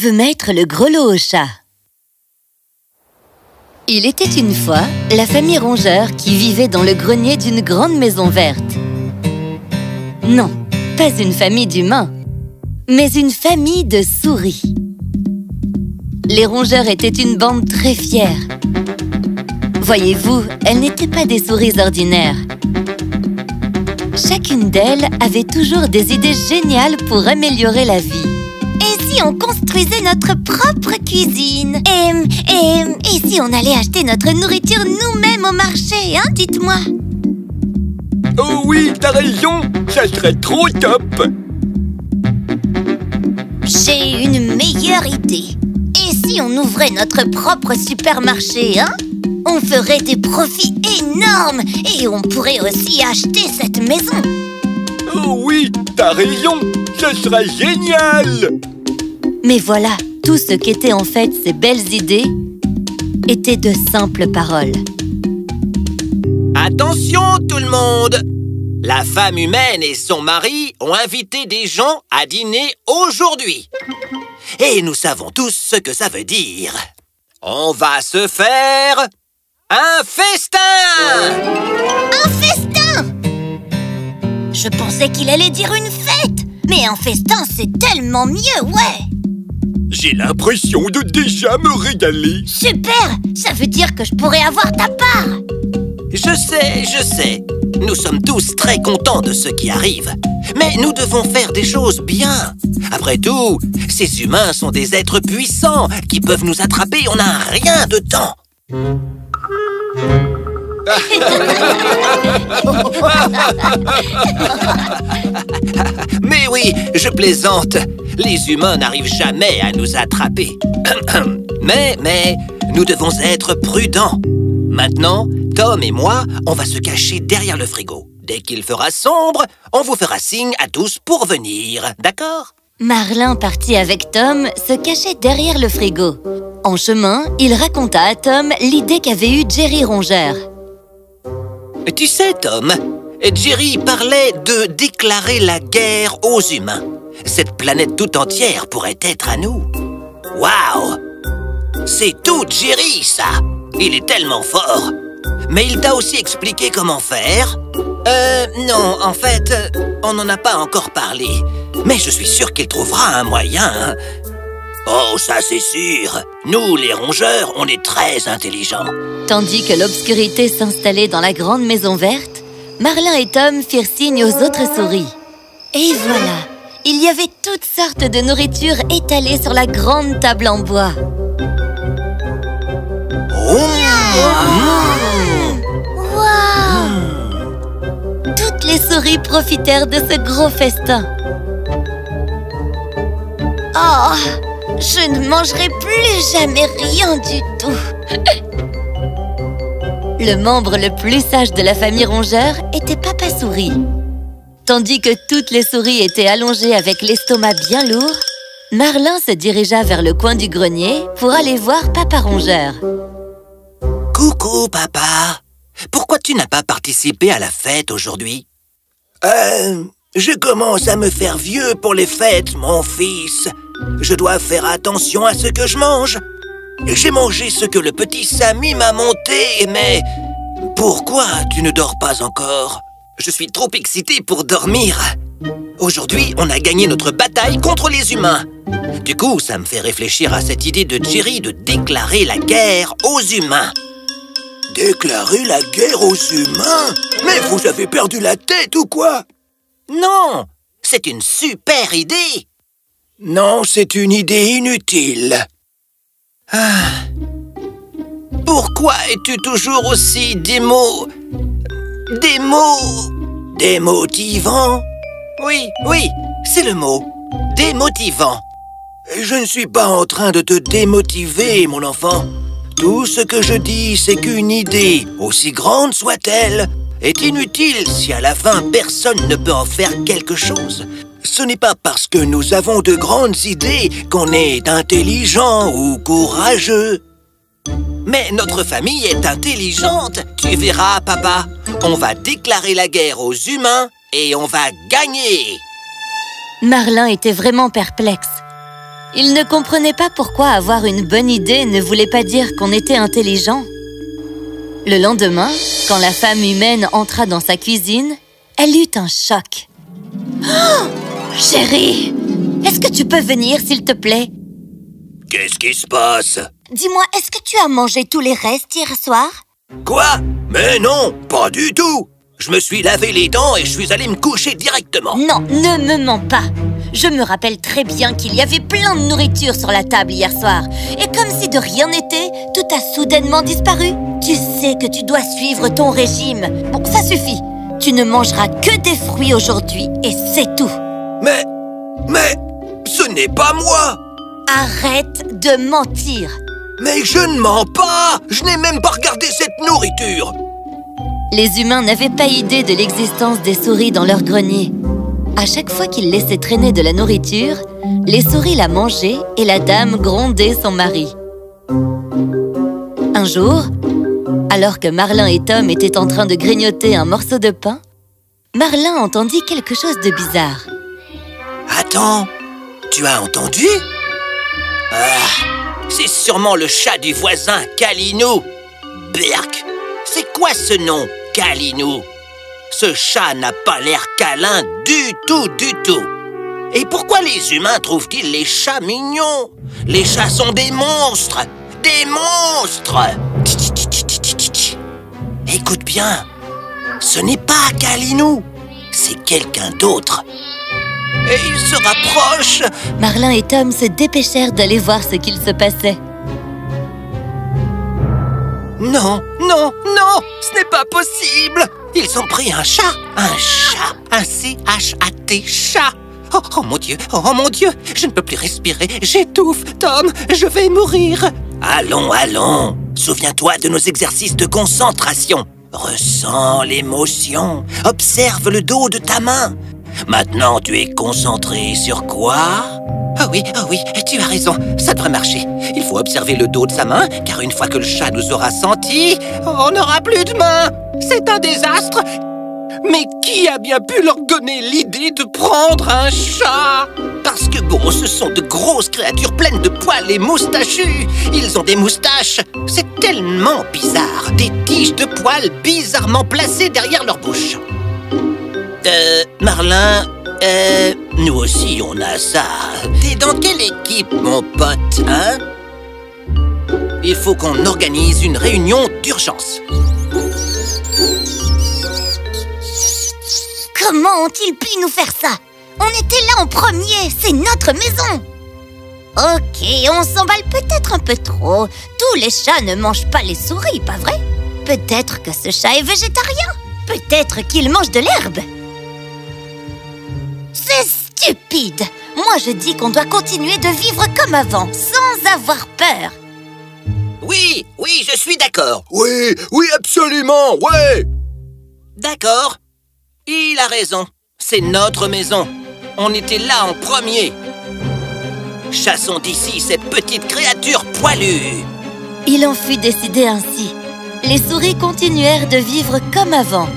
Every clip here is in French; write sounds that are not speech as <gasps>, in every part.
veut mettre le grelot au chat Il était une fois la famille Rongeur qui vivait dans le grenier d'une grande maison verte. Non, pas une famille d'humains, mais une famille de souris. Les rongeurs étaient une bande très fière. Voyez-vous, elles n'étaient pas des souris ordinaires. Chacune d'elles avait toujours des idées géniales pour améliorer la vie. Et si on construisait notre propre cuisine et, et, et si on allait acheter notre nourriture nous-mêmes au marché, hein, dites-moi Oh oui, t'as raison, ça serait trop top. J'ai une meilleure idée. Et si on ouvrait notre propre supermarché, hein on ferait des profits énormes et on pourrait aussi acheter cette maison. Oh oui, t'as raison, ce serait génial Mais voilà, tout ce qu'étaient en fait ces belles idées étaient de simples paroles. Attention tout le monde La femme humaine et son mari ont invité des gens à dîner aujourd'hui. Et nous savons tous ce que ça veut dire. On va se faire un festin Un festin Je pensais qu'il allait dire une fête Mais un festin, c'est tellement mieux, ouais J'ai l'impression de déjà me régaler. Super! Ça veut dire que je pourrais avoir ta part! Je sais, je sais. Nous sommes tous très contents de ce qui arrive. Mais nous devons faire des choses bien. Après tout, ces humains sont des êtres puissants Qui peuvent nous attraper. On n'a rien de temps. <laughs> Mais oui, je plaisante. Les humains n'arrivent jamais à nous attraper. <clears throat> mais, mais, nous devons être prudents. Maintenant, Tom et moi, on va se cacher derrière le frigo. Dès qu'il fera sombre, on vous fera signe à tous pour venir, d'accord? Marlin partit avec Tom se cachait derrière le frigo. En chemin, il raconta à Tom l'idée qu'avait eue Jerry Rongeur. Tu sais, Tom, Jerry parlait de déclarer la guerre aux humains. Cette planète tout entière pourrait être à nous. Waouh C'est tout Jerry, ça Il est tellement fort Mais il t'a aussi expliqué comment faire Euh, non, en fait, on n'en a pas encore parlé. Mais je suis sûr qu'il trouvera un moyen. Oh, ça c'est sûr Nous, les rongeurs, on est très intelligents. Tandis que l'obscurité s'installait dans la grande maison verte, Marlin et Tom firent signe aux autres souris. Et voilà Il y avait toutes sortes de nourriture étalées sur la grande table en bois. Toutes les souris profitèrent de ce gros festin. Oh Je ne mangerai plus jamais rien du tout <laughs> Le membre le plus sage de la famille rongeur était Papa Souris. Tandis que toutes les souris étaient allongées avec l'estomac bien lourd, Marlin se dirigea vers le coin du grenier pour aller voir Papa Rongeur. Coucou, papa Pourquoi tu n'as pas participé à la fête aujourd'hui? Euh... Je commence à me faire vieux pour les fêtes, mon fils. Je dois faire attention à ce que je mange. J'ai mangé ce que le petit Samy m'a monté, mais... Pourquoi tu ne dors pas encore? Je suis trop excité pour dormir. Aujourd'hui, on a gagné notre bataille contre les humains. Du coup, ça me fait réfléchir à cette idée de Jerry de déclarer la guerre aux humains. Déclarer la guerre aux humains? Mais vous avez perdu la tête ou quoi? Non C'est une super idée Non, c'est une idée inutile. Ah. Pourquoi es-tu toujours aussi démo... démo... Démotivant? Oui, oui, c'est le mot. Démotivant. Je ne suis pas en train de te démotiver, mon enfant. Tout ce que je dis, c'est qu'une idée, aussi grande soit-elle, est inutile si à la fin personne ne peut en faire quelque chose. Ce n'est pas parce que nous avons de grandes idées qu'on est intelligent ou courageux. Mais notre famille est intelligente. Tu verras, papa. On va déclarer la guerre aux humains et on va gagner. Marlin était vraiment perplexe. Il ne comprenait pas pourquoi avoir une bonne idée ne voulait pas dire qu'on était intelligent. Le lendemain, quand la femme humaine entra dans sa cuisine, elle eut un choc. <gasps> Oh Chérie, est-ce que tu peux venir, s'il te plaît? Qu'est-ce qui se passe? Dis-moi, est-ce que tu as mangé tous les restes hier soir? Quoi? Mais non, pas du tout. Je me suis lavé les dents et je suis allé me coucher directement. Non, ne me mens pas. Je me rappelle très bien qu'il y avait plein de nourriture sur la table hier soir. Et comme si de rien n'était, tout a soudainement disparu. Tu sais que tu dois suivre ton régime. Bon, ça suffit. Tu ne mangeras que des fruits aujourd'hui et c'est tout Mais... mais... ce n'est pas moi Arrête de mentir Mais je ne mens pas Je n'ai même pas regardé cette nourriture Les humains n'avaient pas idée de l'existence des souris dans leur grenier. À chaque fois qu'ils laissaient traîner de la nourriture, les souris la mangeaient et la dame grondait son mari. Un jour, alors que Marlin et Tom étaient en train de grignoter un morceau de pain, Marlin entendit quelque chose de bizarre. Attends, tu as entendu? Ah, c'est sûrement le chat du voisin, Kalinou. Berk, c'est quoi ce nom, Kalinou? Ce chat n'a pas l'air câlin du tout, du tout. Et pourquoi les humains trouvent-ils les chats mignons? Les chats sont des monstres Des monstres. Écoute bien, ce n'est pas Kalinou, c'est quelqu'un d'autre et il se rapproche. Marlin et Tom se dépêchèrent d'aller voir ce qu'il se passait. Non, non, non Ce n'est pas possible. Ils ont pris un chat Un chat Un C-H-A-T, chat. Oh, oh mon Dieu Oh mon Dieu Je ne peux plus respirer. J'étouffe Tom Je vais mourir. Allons, allons Souviens-toi de nos exercices de concentration. Ressens l'émotion Observe le dos de ta main Maintenant, tu es concentré sur quoi? Ah oui, ah oui, tu as raison, ça devrait marcher. Il faut observer le dos de sa main, car une fois que le chat nous aura sentis, on n'aura plus de main. C'est un désastre. Mais qui a bien pu leur donner l'idée de prendre un chat? Parce que bon, ce sont de grosses créatures pleines de poils et moustachus. Ils ont des moustaches. C'est tellement bizarre. Des tiges de poils bizarrement placées derrière leur bouche. Euh, Marlin, euh, nous aussi on a ça. T'es dans quelle équipe, mon pote, hein? Il faut qu'on organise une réunion d'urgence. Comment ont-ils pu nous faire ça? On était là en premier, c'est notre maison Ok, on s'emballe peut-être un peu trop. Tous les chats ne mangent pas les souris, pas vrai? Peut-être que ce chat est végétarien Peut-être qu'il mange de l'herbe stupide Moi je dis qu'on doit continuer de vivre comme avant, sans avoir peur Oui, oui, je suis d'accord. Oui, oui, absolument, ouais D'accord. Il a raison. C'est notre maison. On était là en premier. Chassons d'ici cette petite créature poilue. Il en fut décidé ainsi. Les souris continuèrent de vivre comme avant.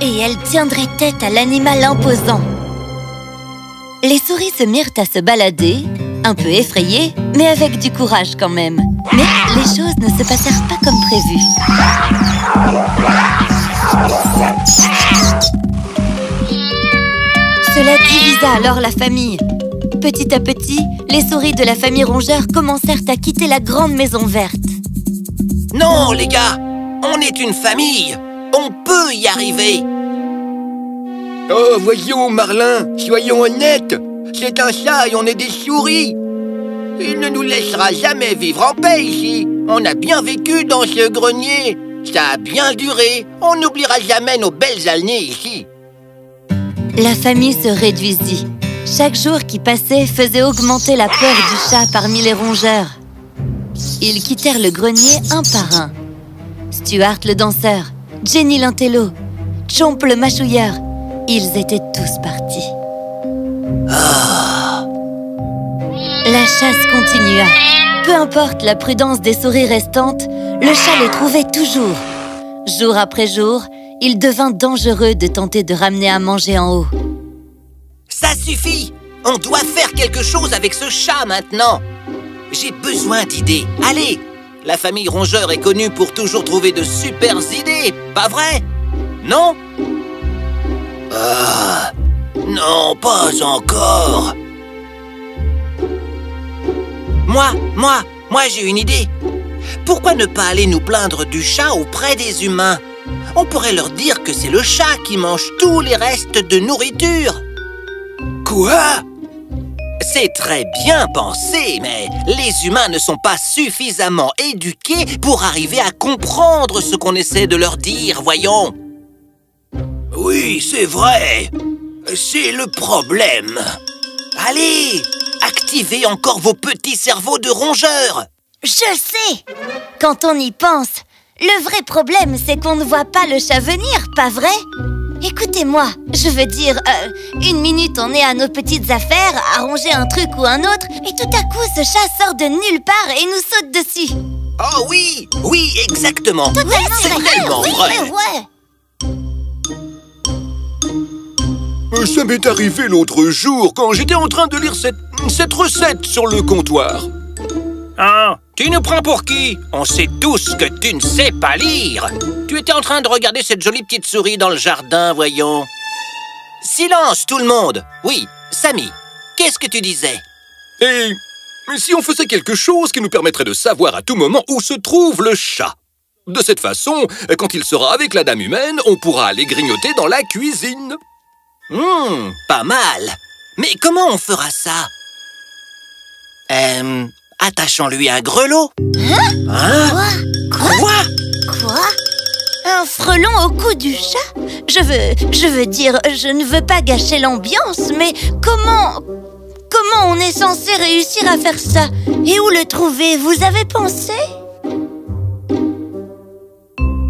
Et elles tiendraient tête à l'animal imposant. Les souris se mirent à se balader, un peu effrayées, mais avec du courage quand même. Mais les choses ne se passèrent pas comme prévu. Cela divisa alors la famille. Petit à petit, les souris de la famille rongeur commencèrent à quitter la grande maison verte. Non, les gars, on est une famille. On peut y arriver. Oh, voyons, Marlin, soyons honnêtes C'est un chat et on est des souris Il ne nous laissera jamais vivre en paix ici. On a bien vécu dans ce grenier. Ça a bien duré. On n'oubliera jamais nos belles années ici. La famille se réduisit. Chaque jour qui passait faisait augmenter la peur du chat parmi les rongeurs. Ils quittèrent le grenier un par un. Stuart le danseur, Jenny l'intello, Chomp le mâchouilleur, ils étaient tous partis. La chasse continua. Peu importe la prudence des souris restantes, le chat les trouvait toujours. Jour après jour, il devint dangereux de tenter de ramener à manger en haut. Ça suffit On doit faire quelque chose avec ce chat maintenant J'ai besoin d'idées Allez La famille Rongeur est connue pour toujours trouver de super idées, pas vrai? Non? Ah Non, pas encore. Moi, moi, moi j'ai une idée. Pourquoi ne pas aller nous plaindre du chat auprès des humains? On pourrait leur dire que c'est le chat qui mange tous les restes de nourriture. Quoi? C'est très bien pensé, mais les humains ne sont pas suffisamment éduqués pour arriver à comprendre ce qu'on essaie de leur dire, voyons. Oui, c'est vrai C'est le problème Allez, activez encore vos petits cerveaux de rongeurs. Je sais Quand on y pense, le vrai problème, c'est qu'on ne voit pas le chat venir, pas vrai? Écoutez-moi, je veux dire, euh, une minute on est à nos petites affaires, à ronger un truc ou un autre, et tout à coup ce chat sort de nulle part et nous saute dessus. Oh oui, oui, exactement. Totalement c'est vrai. tellement Oui, vrai. ouais, ouais. Ça m'est arrivé l'autre jour quand j'étais en train de lire cette, cette recette sur le comptoir. Hein Tu nous prends pour qui? On sait tous que tu ne sais pas lire. Tu étais en train de regarder cette jolie petite souris dans le jardin, voyons. Silence, tout le monde. Oui, Samy, qu'est-ce que tu disais? Et si on faisait quelque chose qui nous permettrait de savoir à tout moment où se trouve le chat? De cette façon, quand il sera avec la dame humaine, on pourra aller grignoter dans la cuisine. Hum, pas mal. Mais comment on fera ça? Euh, attachons-lui un grelot. Hein? Quoi? Quoi? Quoi? Un frelon au cou du chat? Je veux, je veux dire, je ne veux pas gâcher l'ambiance, mais comment... Comment on est censé réussir à faire ça? Et où le trouver? Vous avez pensé?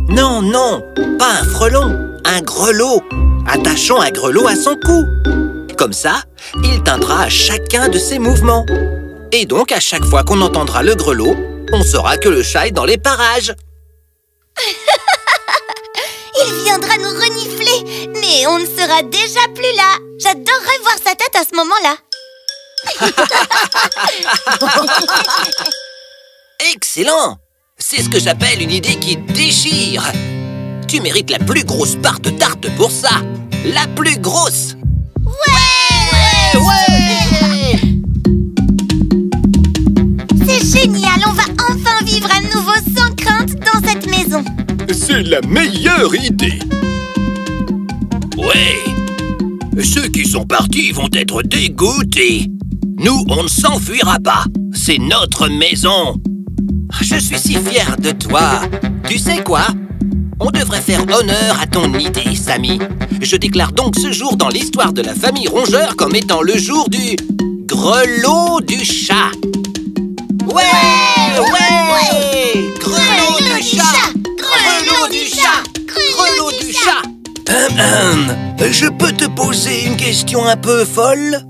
Non, non, pas un frelon, un grelot. Attachons un grelot à son cou. Comme ça, il teindra à chacun de ses mouvements. Et donc, à chaque fois qu'on entendra le grelot, on saura que le chat est dans les parages. <laughs> Il viendra nous renifler, mais on ne sera déjà plus là J'adorerais voir sa tête à ce moment-là <laughs> Excellent C'est ce que j'appelle une idée qui déchire Tu mérites la plus grosse part de tarte pour ça La plus grosse. Ouais Ouais. C'est génial, on va enfin vivre à nouveau sans crainte dans cette maison. C'est la meilleure idée. Ouais. Ceux qui sont partis vont être dégoûtés. Nous, on ne s'enfuira pas. C'est notre maison. Je suis si fier de toi. Tu sais quoi? On devrait faire honneur à ton idée, Samy Je déclare donc ce jour dans l'histoire de la famille Rongeur comme étant le jour du... Grelot du chat. Ouais Ouais Grelot du chat. Grelot du chat. Grelot du chat. Hum, hum. Je peux te poser une question un peu folle?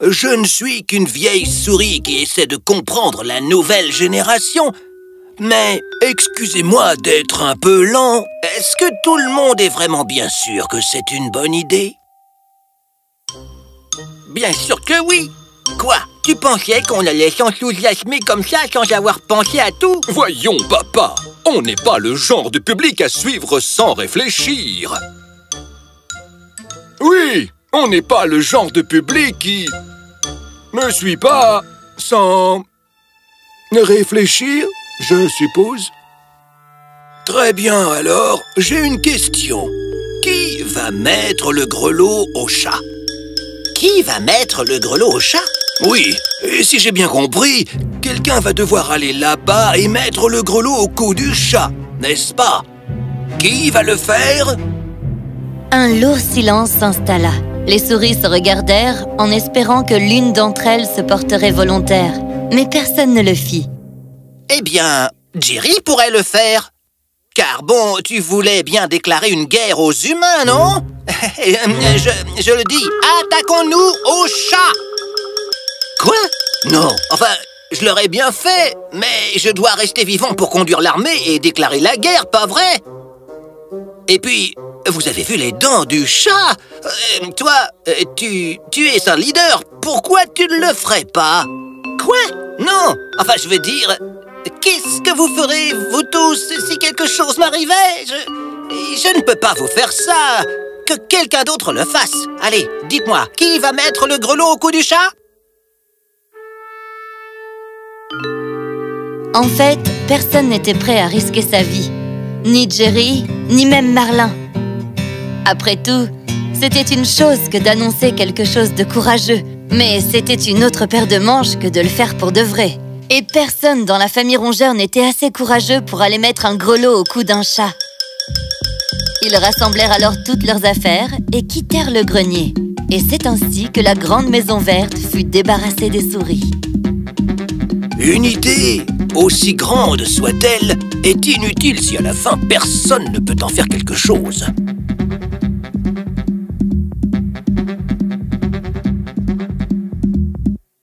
Je ne suis qu'une vieille souris qui essaie de comprendre la nouvelle génération. Mais excusez-moi d'être un peu lent. Est-ce que tout le monde est vraiment bien sûr que c'est une bonne idée? Bien sûr que oui Quoi Tu pensais qu'on allait s'enthousiasmer comme ça sans avoir pensé à tout? Voyons, papa, on n'est pas le genre de public à suivre sans réfléchir. Oui, on n'est pas le genre de public qui ne suit pas sans réfléchir, je suppose. Très bien alors, j'ai une question. Qui va mettre le grelot au chat? Qui va mettre le grelot au chat? Oui, et si j'ai bien compris, quelqu'un va devoir aller là-bas et mettre le grelot au cou du chat, n'est-ce pas? Qui va le faire? Un lourd silence s'installa. Les souris se regardèrent en espérant que l'une d'entre elles se porterait volontaire. Mais personne ne le fit. Eh bien, Jerry pourrait le faire. Car bon, tu voulais bien déclarer une guerre aux humains, non? <laughs> Je, je le dis, attaquons-nous au chat. Quoi? Non, enfin, je l'aurais bien fait, mais je dois rester vivant pour conduire l'armée et déclarer la guerre, pas vrai? Et puis, vous avez vu les dents du chat? Euh, Toi, euh, tu, tu es un leader. Pourquoi tu ne le ferais pas? Quoi? Non Enfin, je veux dire, qu'est-ce que vous ferez, vous tous, si quelque chose m'arrivait? Je, ne peux pas vous faire ça. Que quelqu'un d'autre le fasse. Allez, dites-moi, qui va mettre le grelot au cou du chat? En fait, personne n'était prêt à risquer sa vie. Ni Jerry, ni même Marlin. Après tout, c'était une chose que d'annoncer quelque chose de courageux. Mais c'était une autre paire de manches que de le faire pour de vrai. Et personne dans la famille rongeur n'était assez courageux pour aller mettre un grelot au cou d'un chat. Ils rassemblèrent alors toutes leurs affaires et quittèrent le grenier. Et c'est ainsi que la grande maison verte fut débarrassée des souris. Une idée, aussi grande soit-elle, est inutile si à la fin personne ne peut en faire quelque chose.